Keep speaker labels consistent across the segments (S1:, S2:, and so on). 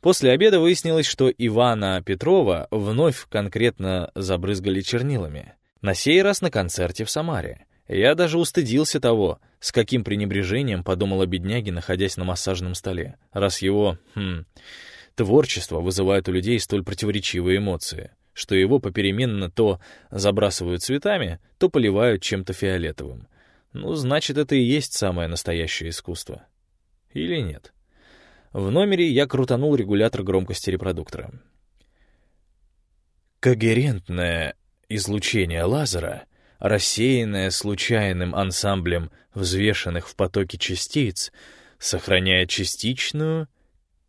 S1: После обеда выяснилось, что Ивана Петрова вновь конкретно забрызгали чернилами. На сей раз на концерте в Самаре. Я даже устыдился того, с каким пренебрежением подумал о бедняге, находясь на массажном столе, раз его, хм, творчество вызывает у людей столь противоречивые эмоции, что его попеременно то забрасывают цветами, то поливают чем-то фиолетовым. Ну, значит, это и есть самое настоящее искусство. Или нет? В номере я крутанул регулятор громкости репродуктора. Когерентное излучение лазера, рассеянное случайным ансамблем взвешенных в потоке частиц, сохраняет частичную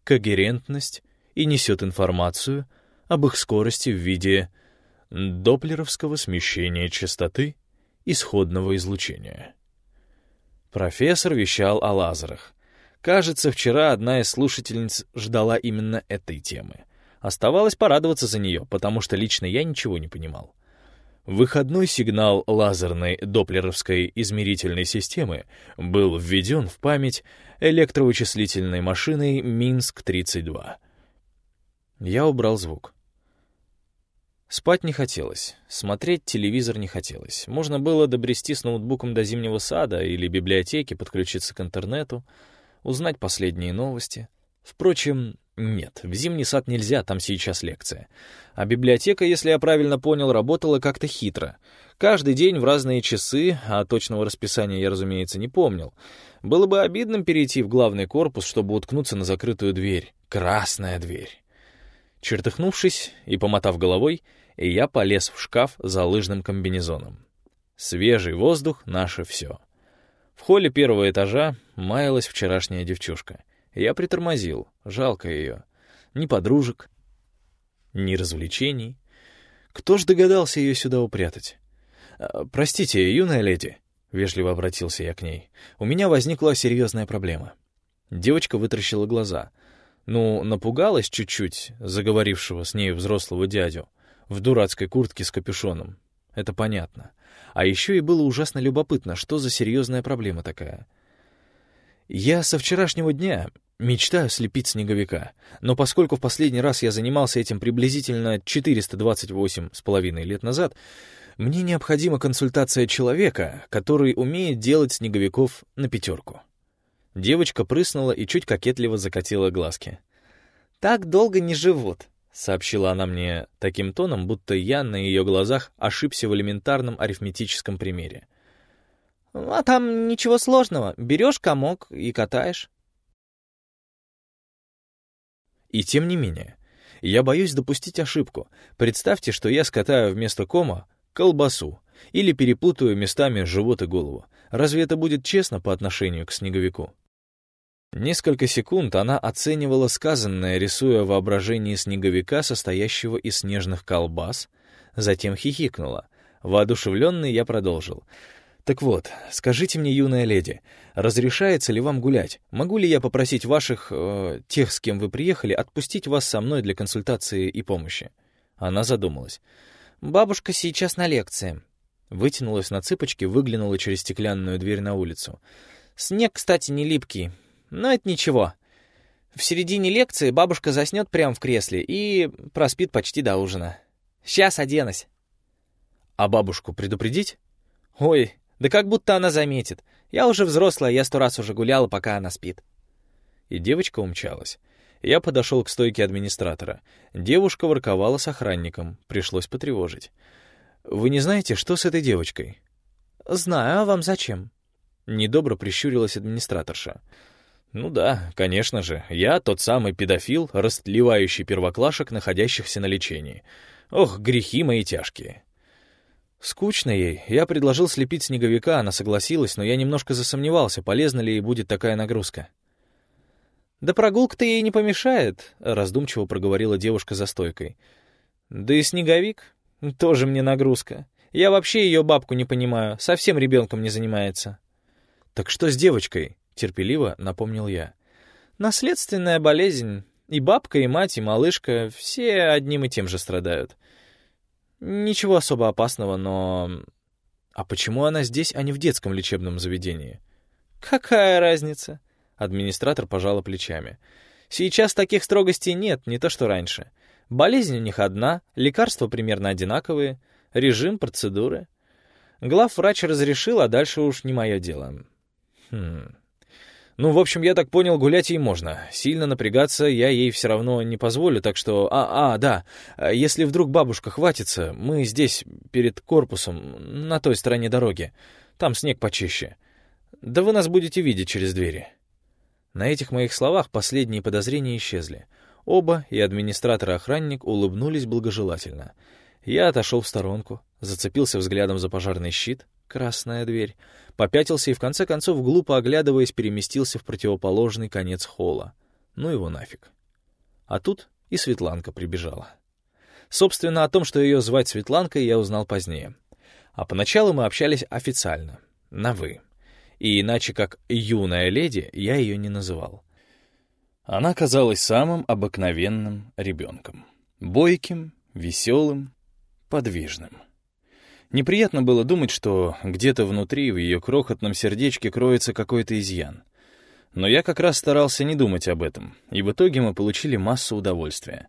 S1: когерентность и несет информацию об их скорости в виде доплеровского смещения частоты исходного излучения. Профессор вещал о лазерах. Кажется, вчера одна из слушательниц ждала именно этой темы. Оставалось порадоваться за нее, потому что лично я ничего не понимал. Выходной сигнал лазерной доплеровской измерительной системы был введен в память электровычислительной машиной Минск-32. Я убрал звук. Спать не хотелось, смотреть телевизор не хотелось. Можно было добрести с ноутбуком до зимнего сада или библиотеки, подключиться к интернету, узнать последние новости. Впрочем, нет, в зимний сад нельзя, там сейчас лекция. А библиотека, если я правильно понял, работала как-то хитро. Каждый день в разные часы, а точного расписания я, разумеется, не помнил. Было бы обидным перейти в главный корпус, чтобы уткнуться на закрытую дверь. Красная дверь. Чертыхнувшись и помотав головой, я полез в шкаф за лыжным комбинезоном. Свежий воздух — наше все. В холле первого этажа маялась вчерашняя девчушка. Я притормозил, жалко ее. Ни подружек, ни развлечений. Кто ж догадался ее сюда упрятать? «А, «Простите, юная леди», — вежливо обратился я к ней, — «у меня возникла серьезная проблема». Девочка вытаращила глаза. Ну, напугалась чуть-чуть заговорившего с ней взрослого дядю в дурацкой куртке с капюшоном. Это понятно. А еще и было ужасно любопытно, что за серьезная проблема такая. Я со вчерашнего дня мечтаю слепить снеговика, но поскольку в последний раз я занимался этим приблизительно 428 с половиной лет назад, мне необходима консультация человека, который умеет делать снеговиков на пятерку. Девочка прыснула и чуть кокетливо закатила глазки. «Так долго не живут», — сообщила она мне таким тоном, будто я на ее глазах ошибся в элементарном арифметическом примере. «А там ничего сложного. Берешь комок и катаешь». И тем не менее, я боюсь допустить ошибку. Представьте, что я скатаю вместо кома колбасу или перепутаю местами живот и голову. Разве это будет честно по отношению к снеговику? Несколько секунд она оценивала сказанное, рисуя воображение снеговика, состоящего из снежных колбас, затем хихикнула. Воодушевленный я продолжил. «Так вот, скажите мне, юная леди, разрешается ли вам гулять? Могу ли я попросить ваших, э, тех, с кем вы приехали, отпустить вас со мной для консультации и помощи?» Она задумалась. «Бабушка сейчас на лекции». Вытянулась на цыпочки, выглянула через стеклянную дверь на улицу. «Снег, кстати, не липкий, но это ничего. В середине лекции бабушка заснет прямо в кресле и проспит почти до ужина. Сейчас оденусь. А бабушку предупредить? Ой, да как будто она заметит. Я уже взрослая, я сто раз уже гуляла, пока она спит. И девочка умчалась. Я подошел к стойке администратора. Девушка ворковала с охранником. Пришлось потревожить. «Вы не знаете, что с этой девочкой?» «Знаю, а вам зачем?» Недобро прищурилась администраторша. Ну да, конечно же, я тот самый педофил, растлевающий первоклашек, находящихся на лечении. Ох, грехи мои тяжкие. Скучно ей. Я предложил слепить снеговика, она согласилась, но я немножко засомневался, полезна ли ей будет такая нагрузка. «Да прогулка-то ей не помешает», — раздумчиво проговорила девушка за стойкой. «Да и снеговик тоже мне нагрузка. Я вообще ее бабку не понимаю, совсем ребенком не занимается». «Так что с девочкой?» Терпеливо напомнил я. Наследственная болезнь. И бабка, и мать, и малышка — все одним и тем же страдают. Ничего особо опасного, но... А почему она здесь, а не в детском лечебном заведении? Какая разница? Администратор пожала плечами. Сейчас таких строгостей нет, не то что раньше. Болезнь у них одна, лекарства примерно одинаковые, режим, процедуры. Главврач разрешил, а дальше уж не мое дело. Хм. Ну, в общем, я так понял, гулять ей можно. Сильно напрягаться я ей все равно не позволю, так что... А, а, да, если вдруг бабушка хватится, мы здесь, перед корпусом, на той стороне дороги. Там снег почище. Да вы нас будете видеть через двери». На этих моих словах последние подозрения исчезли. Оба, и администратор и охранник, улыбнулись благожелательно. Я отошел в сторонку, зацепился взглядом за пожарный щит, красная дверь, попятился и в конце концов, глупо оглядываясь, переместился в противоположный конец холла. Ну его нафиг. А тут и Светланка прибежала. Собственно, о том, что ее звать Светланкой, я узнал позднее. А поначалу мы общались официально, на «вы». И иначе как «юная леди» я ее не называл. Она казалась самым обыкновенным ребенком. Бойким, веселым, подвижным. Неприятно было думать, что где-то внутри, в ее крохотном сердечке, кроется какой-то изъян. Но я как раз старался не думать об этом, и в итоге мы получили массу удовольствия.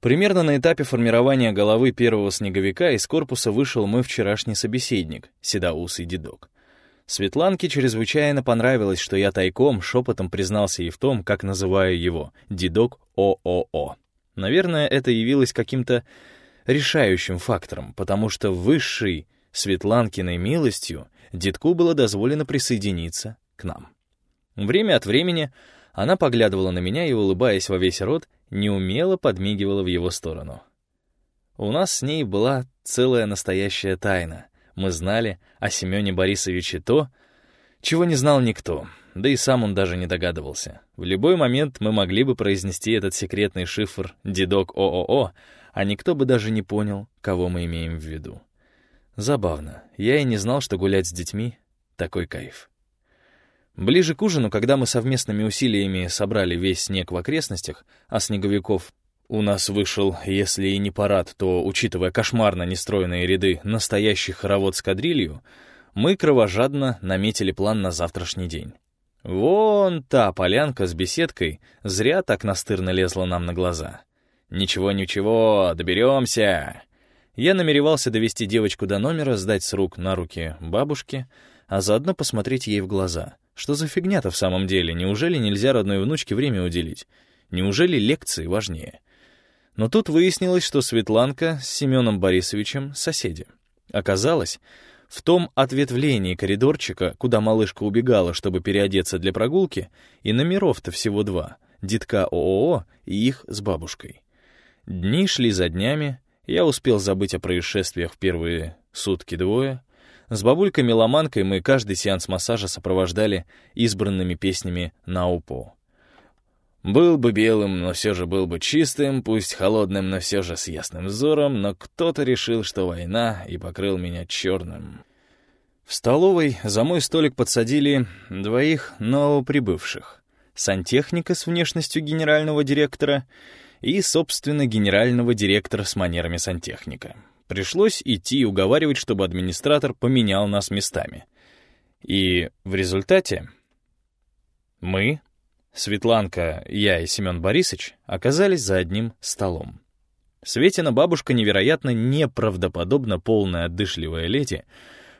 S1: Примерно на этапе формирования головы первого снеговика из корпуса вышел мой вчерашний собеседник, седоусый дедок. Светланке чрезвычайно понравилось, что я тайком, шепотом признался ей в том, как называю его — дедок ООО. Наверное, это явилось каким-то решающим фактором, потому что высшей Светланкиной милостью детку было дозволено присоединиться к нам. Время от времени она поглядывала на меня и, улыбаясь во весь рот, неумело подмигивала в его сторону. У нас с ней была целая настоящая тайна. Мы знали о Семене Борисовиче то, чего не знал никто, да и сам он даже не догадывался. В любой момент мы могли бы произнести этот секретный шифр «Дедок ООО», а никто бы даже не понял, кого мы имеем в виду. Забавно, я и не знал, что гулять с детьми — такой кайф. Ближе к ужину, когда мы совместными усилиями собрали весь снег в окрестностях, а снеговиков у нас вышел, если и не парад, то, учитывая кошмарно нестроенные ряды, настоящий хоровод с кадрилью, мы кровожадно наметили план на завтрашний день. Вон та полянка с беседкой зря так настырно лезла нам на глаза. «Ничего-ничего, доберемся!» Я намеревался довести девочку до номера, сдать с рук на руки бабушке, а заодно посмотреть ей в глаза. Что за фигня-то в самом деле? Неужели нельзя родной внучке время уделить? Неужели лекции важнее? Но тут выяснилось, что Светланка с Семеном Борисовичем — соседи. Оказалось, в том ответвлении коридорчика, куда малышка убегала, чтобы переодеться для прогулки, и номеров-то всего два — детка ООО и их с бабушкой. Дни шли за днями, я успел забыть о происшествиях в первые сутки-двое. С бабулькой-меломанкой мы каждый сеанс массажа сопровождали избранными песнями на упо. Был бы белым, но все же был бы чистым, пусть холодным, но все же с ясным взором, но кто-то решил, что война, и покрыл меня черным. В столовой за мой столик подсадили двоих новоприбывших. Сантехника с внешностью генерального директора — и, собственно, генерального директора с манерами сантехника. Пришлось идти и уговаривать, чтобы администратор поменял нас местами. И в результате мы, Светланка, я и Семен Борисович, оказались за одним столом. Светина бабушка, невероятно неправдоподобно полная отдышливая леди,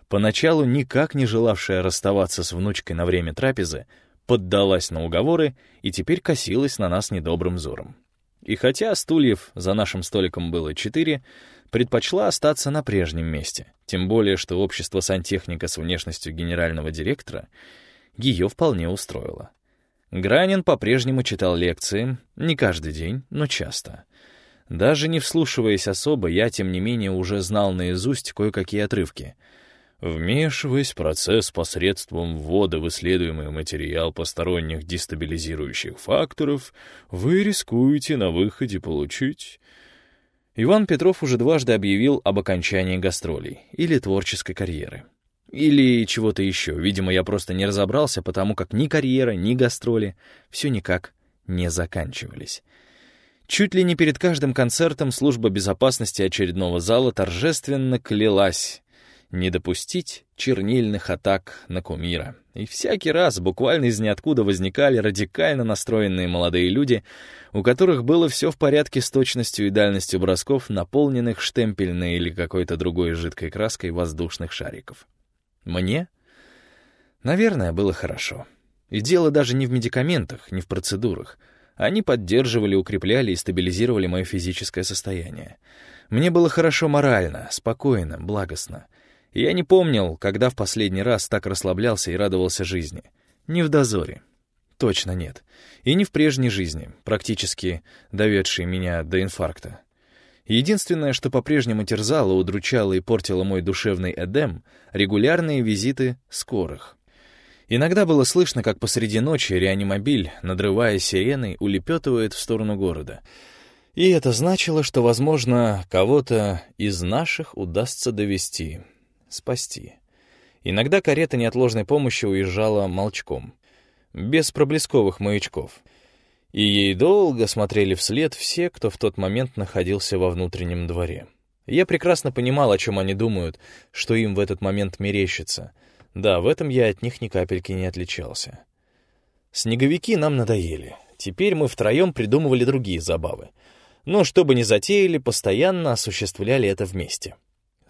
S1: поначалу никак не желавшая расставаться с внучкой на время трапезы, поддалась на уговоры и теперь косилась на нас недобрым взором. И хотя стульев за нашим столиком было четыре, предпочла остаться на прежнем месте, тем более что общество сантехника с внешностью генерального директора ее вполне устроило. Гранин по-прежнему читал лекции, не каждый день, но часто. Даже не вслушиваясь особо, я, тем не менее, уже знал наизусть кое-какие отрывки — Вмешиваясь в процесс посредством ввода в исследуемый материал посторонних дестабилизирующих факторов, вы рискуете на выходе получить... Иван Петров уже дважды объявил об окончании гастролей или творческой карьеры. Или чего-то еще. Видимо, я просто не разобрался, потому как ни карьера, ни гастроли все никак не заканчивались. Чуть ли не перед каждым концертом служба безопасности очередного зала торжественно клялась не допустить чернильных атак на кумира. И всякий раз буквально из ниоткуда возникали радикально настроенные молодые люди, у которых было все в порядке с точностью и дальностью бросков, наполненных штемпельной или какой-то другой жидкой краской воздушных шариков. Мне, наверное, было хорошо. И дело даже не в медикаментах, не в процедурах. Они поддерживали, укрепляли и стабилизировали мое физическое состояние. Мне было хорошо морально, спокойно, благостно. Я не помнил, когда в последний раз так расслаблялся и радовался жизни. Не в дозоре. Точно нет. И не в прежней жизни, практически доведшей меня до инфаркта. Единственное, что по-прежнему терзало, удручало и портило мой душевный эдем — регулярные визиты скорых. Иногда было слышно, как посреди ночи реанимобиль, надрывая сиреной, улепетывает в сторону города. И это значило, что, возможно, кого-то из наших удастся довести спасти. Иногда карета неотложной помощи уезжала молчком, без проблесковых маячков. И ей долго смотрели вслед все, кто в тот момент находился во внутреннем дворе. Я прекрасно понимал, о чем они думают, что им в этот момент мерещится. Да, в этом я от них ни капельки не отличался. Снеговики нам надоели. Теперь мы втроем придумывали другие забавы. Но что бы ни затеяли, постоянно осуществляли это вместе.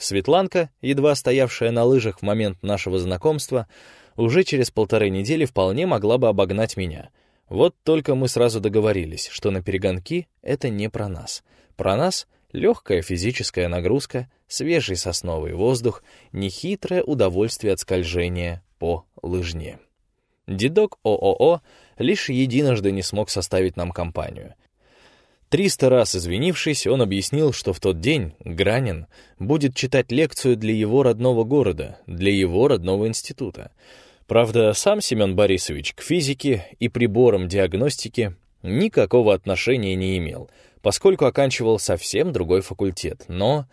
S1: Светланка, едва стоявшая на лыжах в момент нашего знакомства, уже через полторы недели вполне могла бы обогнать меня. Вот только мы сразу договорились, что на перегонки это не про нас. Про нас — легкая физическая нагрузка, свежий сосновый воздух, нехитрое удовольствие от скольжения по лыжне. Дедок ООО лишь единожды не смог составить нам компанию — Триста раз извинившись, он объяснил, что в тот день Гранин будет читать лекцию для его родного города, для его родного института. Правда, сам Семен Борисович к физике и приборам диагностики никакого отношения не имел, поскольку оканчивал совсем другой факультет. Но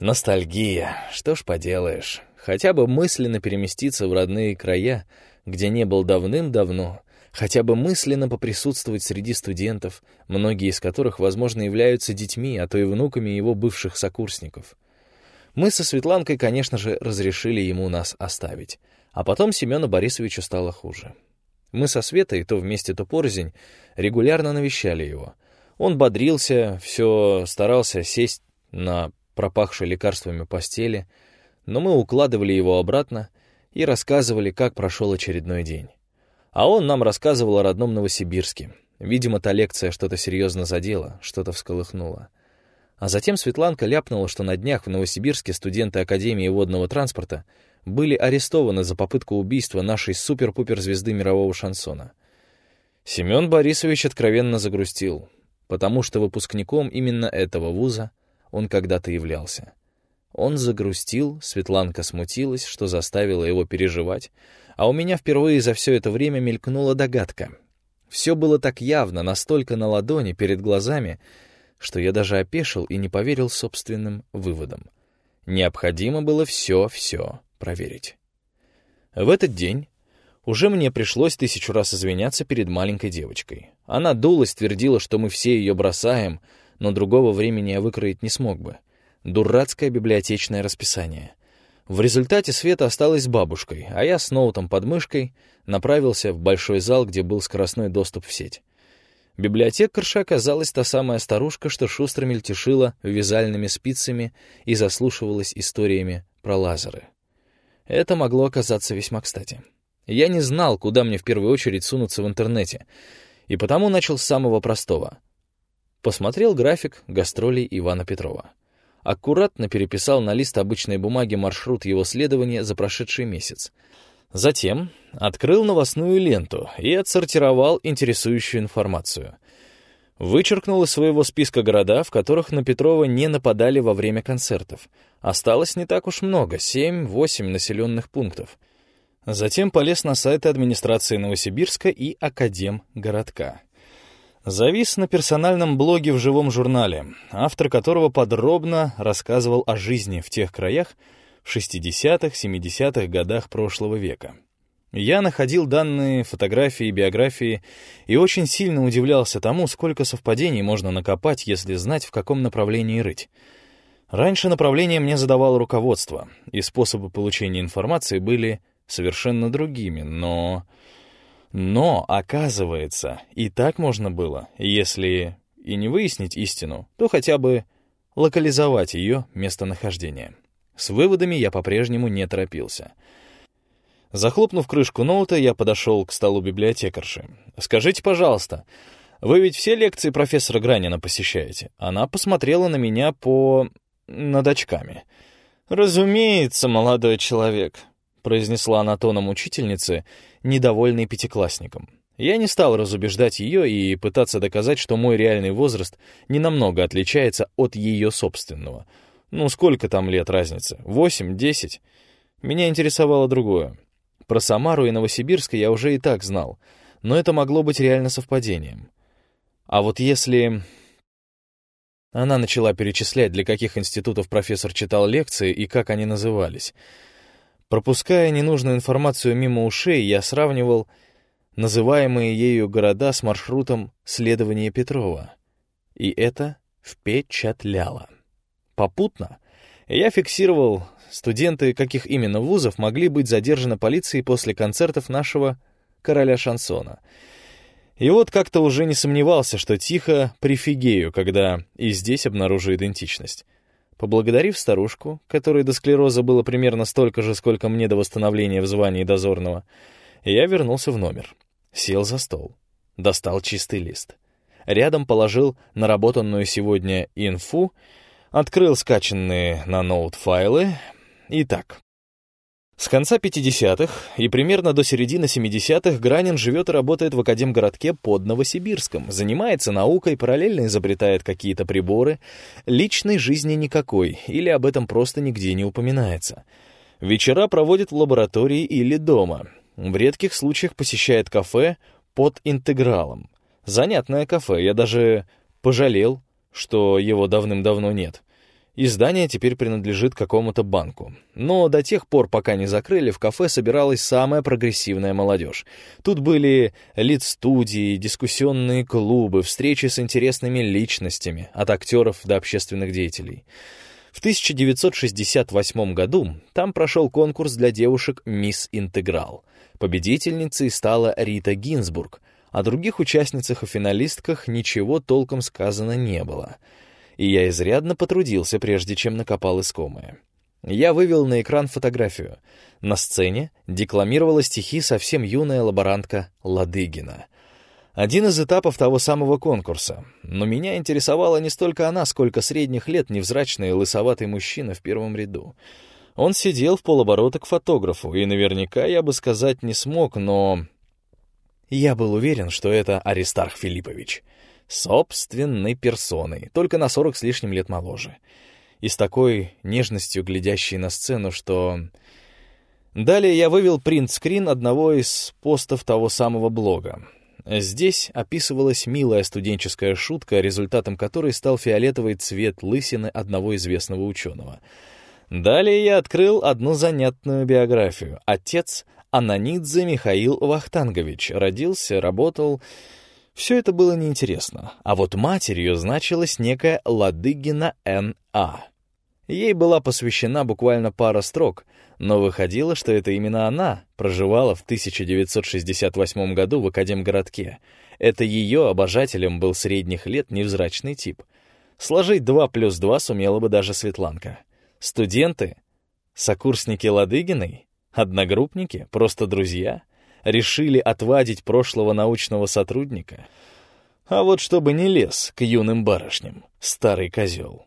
S1: ностальгия, что ж поделаешь, хотя бы мысленно переместиться в родные края, где не был давным-давно — хотя бы мысленно поприсутствовать среди студентов, многие из которых, возможно, являются детьми, а то и внуками его бывших сокурсников. Мы со Светланкой, конечно же, разрешили ему нас оставить. А потом Семену Борисовичу стало хуже. Мы со Светой, то вместе, то порознь, регулярно навещали его. Он бодрился, все старался сесть на пропахшей лекарствами постели, но мы укладывали его обратно и рассказывали, как прошел очередной день. А он нам рассказывал о родном Новосибирске. Видимо, та лекция что-то серьезно задела, что-то всколыхнула. А затем Светланка ляпнула, что на днях в Новосибирске студенты Академии водного транспорта были арестованы за попытку убийства нашей супер-пупер звезды мирового шансона. Семен Борисович откровенно загрустил, потому что выпускником именно этого вуза он когда-то являлся. Он загрустил, Светланка смутилась, что заставило его переживать, а у меня впервые за все это время мелькнула догадка. Все было так явно, настолько на ладони, перед глазами, что я даже опешил и не поверил собственным выводам. Необходимо было все-все проверить. В этот день уже мне пришлось тысячу раз извиняться перед маленькой девочкой. Она дулась, твердила, что мы все ее бросаем, но другого времени я выкроить не смог бы. Дурацкое библиотечное расписание. В результате Света осталась с бабушкой, а я с ноутом под мышкой направился в большой зал, где был скоростной доступ в сеть. Библиотекарша оказалась та самая старушка, что шустро мельтешила вязальными спицами и заслушивалась историями про лазеры. Это могло оказаться весьма кстати. Я не знал, куда мне в первую очередь сунуться в интернете, и потому начал с самого простого. Посмотрел график гастролей Ивана Петрова аккуратно переписал на лист обычной бумаги маршрут его следования за прошедший месяц. Затем открыл новостную ленту и отсортировал интересующую информацию. Вычеркнул из своего списка города, в которых на Петрова не нападали во время концертов. Осталось не так уж много — 7-8 населенных пунктов. Затем полез на сайты администрации Новосибирска и Академгородка завис на персональном блоге в живом журнале, автор которого подробно рассказывал о жизни в тех краях в 60-х, 70-х годах прошлого века. Я находил данные, фотографии, биографии и очень сильно удивлялся тому, сколько совпадений можно накопать, если знать, в каком направлении рыть. Раньше направление мне задавало руководство, и способы получения информации были совершенно другими, но... Но, оказывается, и так можно было, если и не выяснить истину, то хотя бы локализовать ее местонахождение. С выводами я по-прежнему не торопился. Захлопнув крышку ноута, я подошел к столу библиотекарши. «Скажите, пожалуйста, вы ведь все лекции профессора Гранина посещаете?» Она посмотрела на меня по... над очками. «Разумеется, молодой человек», — произнесла она тоном учительницы, недовольной пятиклассником. Я не стал разубеждать ее и пытаться доказать, что мой реальный возраст не намного отличается от ее собственного. Ну, сколько там лет разницы? Восемь, десять? Меня интересовало другое. Про Самару и Новосибирск я уже и так знал, но это могло быть реально совпадением. А вот если... Она начала перечислять, для каких институтов профессор читал лекции и как они назывались. Пропуская ненужную информацию мимо ушей, я сравнивал называемые ею города с маршрутом следования Петрова. И это впечатляло. Попутно я фиксировал, студенты каких именно вузов могли быть задержаны полицией после концертов нашего короля шансона. И вот как-то уже не сомневался, что тихо прифигею, когда и здесь обнаружу идентичность. Поблагодарив старушку, которой до склероза было примерно столько же, сколько мне до восстановления в звании дозорного, я вернулся в номер. Сел за стол. Достал чистый лист. Рядом положил наработанную сегодня инфу, открыл скачанные на ноут файлы. Итак, с конца 50-х и примерно до середины 70-х Гранин живет и работает в Академгородке под Новосибирском, занимается наукой, параллельно изобретает какие-то приборы. Личной жизни никакой, или об этом просто нигде не упоминается. Вечера проводит в лаборатории или дома. В редких случаях посещает кафе под интегралом. Занятное кафе, я даже пожалел, что его давным-давно нет. Издание теперь принадлежит какому-то банку. Но до тех пор, пока не закрыли, в кафе собиралась самая прогрессивная молодежь. Тут были лид-студии, дискуссионные клубы, встречи с интересными личностями, от актеров до общественных деятелей. В 1968 году там прошел конкурс для девушек «Мисс Интеграл». Победительницей стала Рита Гинзбург, о других участницах и финалистках ничего толком сказано не было. И я изрядно потрудился, прежде чем накопал искомое. Я вывел на экран фотографию. На сцене декламировала стихи совсем юная лаборантка Ладыгина. Один из этапов того самого конкурса. Но меня интересовала не столько она, сколько средних лет невзрачный лысоватый мужчина в первом ряду. Он сидел в полоборота к фотографу, и наверняка я бы сказать не смог, но... Я был уверен, что это Аристарх Филиппович. Собственной персоной, только на сорок с лишним лет моложе. И с такой нежностью глядящей на сцену, что... Далее я вывел принт-скрин одного из постов того самого блога. Здесь описывалась милая студенческая шутка, результатом которой стал фиолетовый цвет лысины одного известного ученого — Далее я открыл одну занятную биографию. Отец Ананидзе Михаил Вахтангович. Родился, работал... Все это было неинтересно. А вот матерью значилась некая Ладыгина Н.А. Ей была посвящена буквально пара строк, но выходило, что это именно она проживала в 1968 году в Академгородке. Это ее обожателем был средних лет невзрачный тип. Сложить два плюс два сумела бы даже Светланка. Студенты? Сокурсники Ладыгиной? Одногруппники? Просто друзья? Решили отвадить прошлого научного сотрудника? А вот чтобы не лез к юным барышням, старый козел.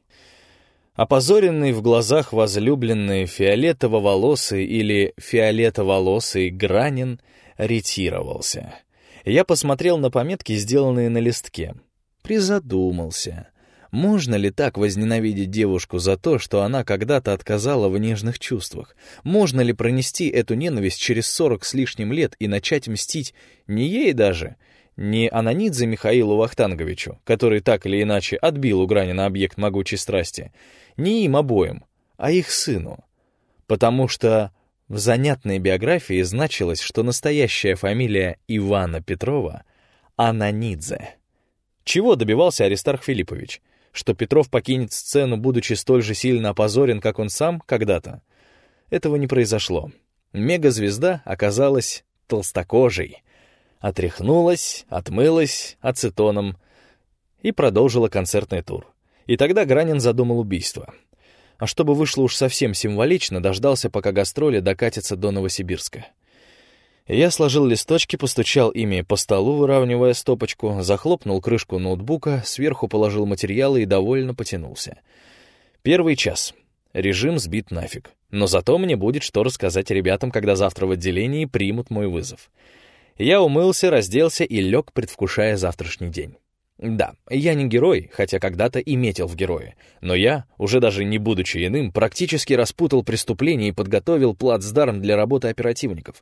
S1: Опозоренный в глазах возлюбленный фиолетово-волосый или фиолетоволосый Гранин ретировался. Я посмотрел на пометки, сделанные на листке. Призадумался. Можно ли так возненавидеть девушку за то, что она когда-то отказала в нежных чувствах? Можно ли пронести эту ненависть через сорок с лишним лет и начать мстить не ей даже, не Ананидзе Михаилу Вахтанговичу, который так или иначе отбил у Гранина объект могучей страсти, не им обоим, а их сыну? Потому что в занятной биографии значилось, что настоящая фамилия Ивана Петрова — Ананидзе. Чего добивался Аристарх Филиппович? Что Петров покинет сцену, будучи столь же сильно опозорен, как он сам когда-то? Этого не произошло. Мегазвезда оказалась толстокожей. Отряхнулась, отмылась ацетоном и продолжила концертный тур. И тогда Гранин задумал убийство. А чтобы вышло уж совсем символично, дождался, пока гастроли докатятся до Новосибирска. Я сложил листочки, постучал ими по столу, выравнивая стопочку, захлопнул крышку ноутбука, сверху положил материалы и довольно потянулся. Первый час. Режим сбит нафиг. Но зато мне будет что рассказать ребятам, когда завтра в отделении примут мой вызов. Я умылся, разделся и лег, предвкушая завтрашний день. Да, я не герой, хотя когда-то и метил в герои, но я, уже даже не будучи иным, практически распутал преступление и подготовил плацдарм для работы оперативников.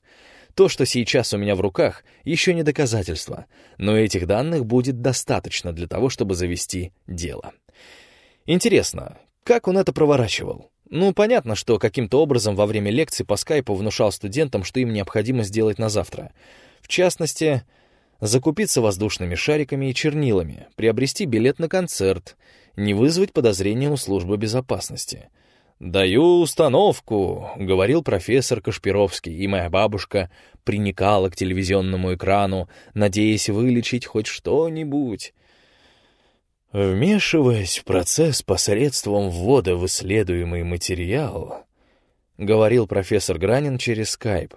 S1: То, что сейчас у меня в руках, еще не доказательство, но этих данных будет достаточно для того, чтобы завести дело. Интересно, как он это проворачивал? Ну, понятно, что каким-то образом во время лекции по скайпу внушал студентам, что им необходимо сделать на завтра. В частности, закупиться воздушными шариками и чернилами, приобрести билет на концерт, не вызвать подозрения у службы безопасности. «Даю установку», — говорил профессор Кашпировский, и моя бабушка приникала к телевизионному экрану, надеясь вылечить хоть что-нибудь. Вмешиваясь в процесс посредством ввода в исследуемый материал, говорил профессор Гранин через скайп,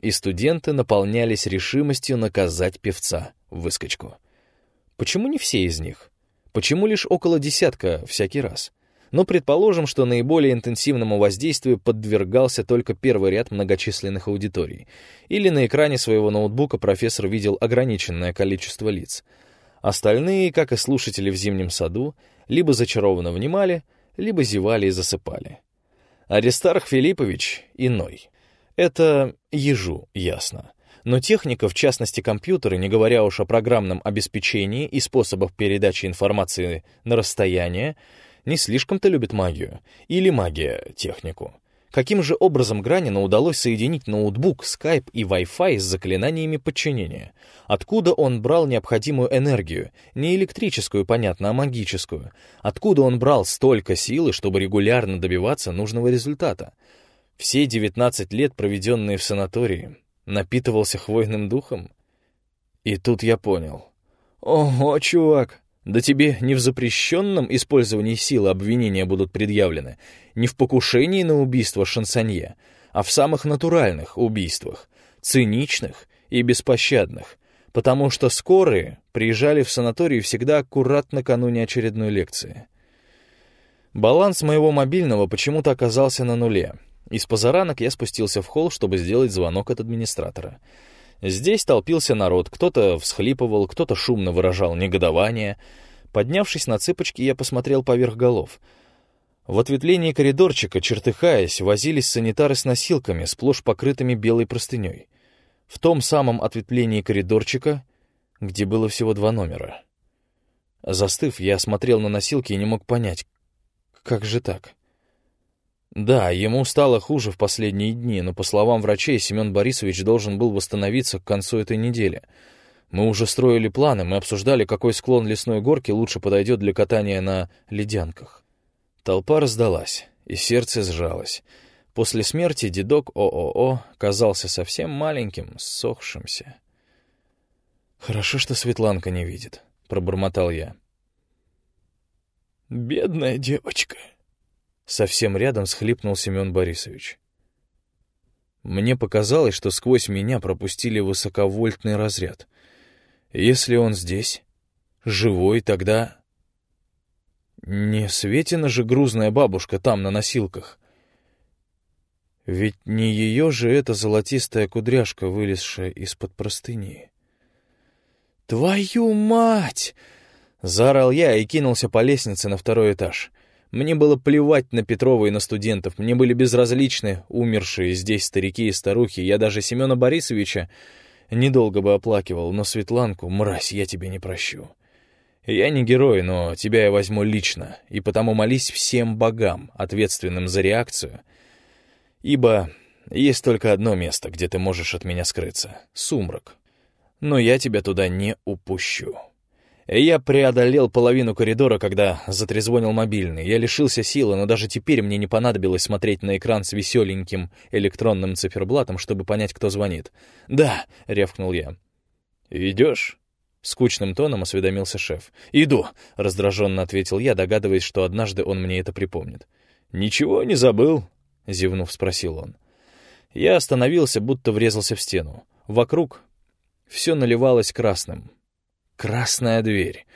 S1: и студенты наполнялись решимостью наказать певца, выскочку. Почему не все из них? Почему лишь около десятка всякий раз? Но предположим, что наиболее интенсивному воздействию подвергался только первый ряд многочисленных аудиторий. Или на экране своего ноутбука профессор видел ограниченное количество лиц. Остальные, как и слушатели в зимнем саду, либо зачарованно внимали, либо зевали и засыпали. Аристарх Филиппович иной. Это ежу, ясно. Но техника, в частности компьютеры, не говоря уж о программном обеспечении и способах передачи информации на расстояние, не слишком-то любит магию. Или магия — технику. Каким же образом Гранину удалось соединить ноутбук, скайп и Wi-Fi с заклинаниями подчинения? Откуда он брал необходимую энергию? Не электрическую, понятно, а магическую. Откуда он брал столько силы, чтобы регулярно добиваться нужного результата? Все 19 лет, проведенные в санатории, напитывался хвойным духом? И тут я понял. Ого, чувак, да тебе не в запрещенном использовании силы обвинения будут предъявлены, не в покушении на убийство шансонье, а в самых натуральных убийствах, циничных и беспощадных, потому что скорые приезжали в санаторий всегда аккуратно накануне очередной лекции. Баланс моего мобильного почему-то оказался на нуле — из позаранок я спустился в холл, чтобы сделать звонок от администратора. Здесь толпился народ, кто-то всхлипывал, кто-то шумно выражал негодование. Поднявшись на цыпочки, я посмотрел поверх голов. В ответвлении коридорчика, чертыхаясь, возились санитары с носилками, сплошь покрытыми белой простыней. В том самом ответвлении коридорчика, где было всего два номера. Застыв, я смотрел на носилки и не мог понять, как же так? Да, ему стало хуже в последние дни, но, по словам врачей, Семен Борисович должен был восстановиться к концу этой недели. Мы уже строили планы, мы обсуждали, какой склон лесной горки лучше подойдет для катания на ледянках. Толпа раздалась, и сердце сжалось. После смерти дедок ООО казался совсем маленьким, ссохшимся. «Хорошо, что Светланка не видит», — пробормотал я. «Бедная девочка», Совсем рядом схлипнул Семен Борисович. Мне показалось, что сквозь меня пропустили высоковольтный разряд. Если он здесь, живой, тогда... Не Светина же грузная бабушка там, на носилках. Ведь не ее же эта золотистая кудряшка, вылезшая из-под простыни. «Твою мать!» — заорал я и кинулся по лестнице на второй этаж. Мне было плевать на Петрова и на студентов, мне были безразличны умершие здесь старики и старухи, я даже Семена Борисовича недолго бы оплакивал, но Светланку, мразь, я тебе не прощу. Я не герой, но тебя я возьму лично, и потому молись всем богам, ответственным за реакцию, ибо есть только одно место, где ты можешь от меня скрыться — сумрак. Но я тебя туда не упущу. Я преодолел половину коридора, когда затрезвонил мобильный. Я лишился силы, но даже теперь мне не понадобилось смотреть на экран с веселеньким электронным циферблатом, чтобы понять, кто звонит. «Да», — рявкнул я. «Идешь?» — скучным тоном осведомился шеф. «Иду», — раздраженно ответил я, догадываясь, что однажды он мне это припомнит. «Ничего не забыл?» — зевнув, спросил он. Я остановился, будто врезался в стену. Вокруг все наливалось красным. Красная дверь.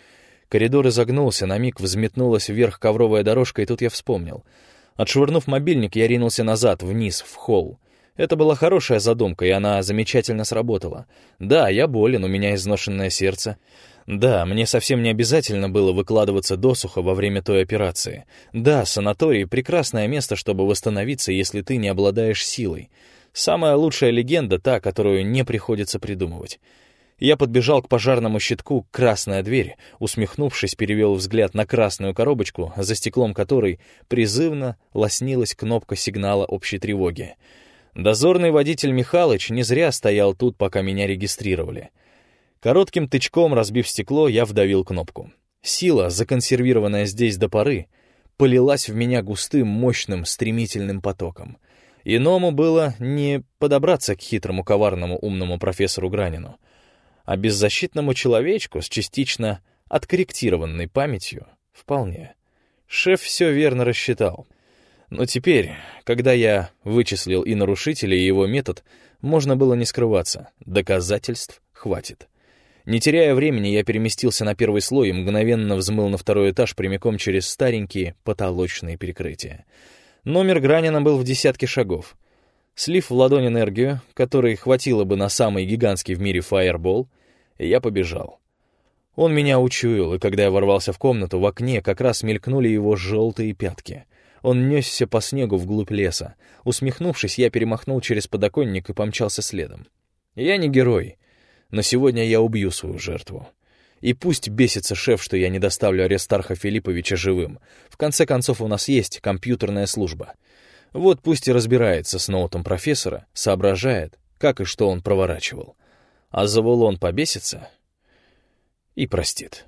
S1: Коридор изогнулся, на миг взметнулась вверх ковровая дорожка, и тут я вспомнил. Отшвырнув мобильник, я ринулся назад, вниз, в холл. Это была хорошая задумка, и она замечательно сработала. Да, я болен, у меня изношенное сердце. Да, мне совсем не обязательно было выкладываться досуха во время той операции. Да, санаторий — прекрасное место, чтобы восстановиться, если ты не обладаешь силой. Самая лучшая легенда — та, которую не приходится придумывать. Я подбежал к пожарному щитку «Красная дверь», усмехнувшись, перевел взгляд на красную коробочку, за стеклом которой призывно лоснилась кнопка сигнала общей тревоги. Дозорный водитель Михалыч не зря стоял тут, пока меня регистрировали. Коротким тычком, разбив стекло, я вдавил кнопку. Сила, законсервированная здесь до поры, полилась в меня густым, мощным, стремительным потоком. Иному было не подобраться к хитрому, коварному, умному профессору Гранину — а беззащитному человечку с частично откорректированной памятью вполне. Шеф все верно рассчитал. Но теперь, когда я вычислил и нарушителя, и его метод, можно было не скрываться. Доказательств хватит. Не теряя времени, я переместился на первый слой и мгновенно взмыл на второй этаж прямиком через старенькие потолочные перекрытия. Номер Гранина был в десятке шагов. Слив в ладонь энергию, которой хватило бы на самый гигантский в мире фаербол, я побежал. Он меня учуял, и когда я ворвался в комнату, в окне как раз мелькнули его желтые пятки. Он несся по снегу вглубь леса. Усмехнувшись, я перемахнул через подоконник и помчался следом. Я не герой, но сегодня я убью свою жертву. И пусть бесится шеф, что я не доставлю Аристарха Филипповича живым. В конце концов, у нас есть компьютерная служба. Вот пусть и разбирается с ноутом профессора, соображает, как и что он проворачивал. А Завулон побесится и простит.